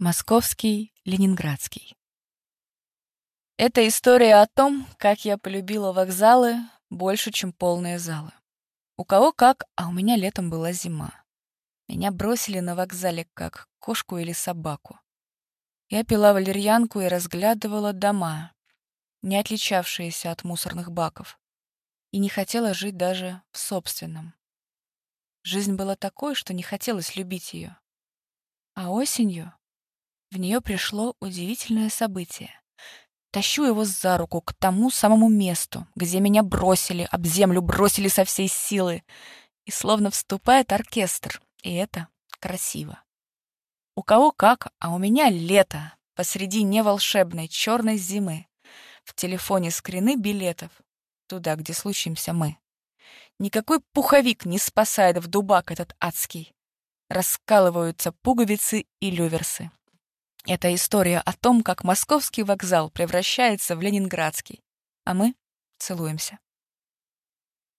Московский, Ленинградский. Это история о том, как я полюбила вокзалы больше, чем полные залы. У кого как, а у меня летом была зима. Меня бросили на вокзале, как кошку или собаку. Я пила валерьянку и разглядывала дома, не отличавшиеся от мусорных баков, и не хотела жить даже в собственном. Жизнь была такой, что не хотелось любить ее. А осенью в нее пришло удивительное событие. Тащу его за руку к тому самому месту, где меня бросили, об землю бросили со всей силы. И словно вступает оркестр, и это красиво. У кого как, а у меня лето, посреди неволшебной черной зимы. В телефоне скрины билетов, туда, где случимся мы. Никакой пуховик не спасает в дубак этот адский. Раскалываются пуговицы и люверсы. Это история о том, как московский вокзал превращается в ленинградский, а мы целуемся.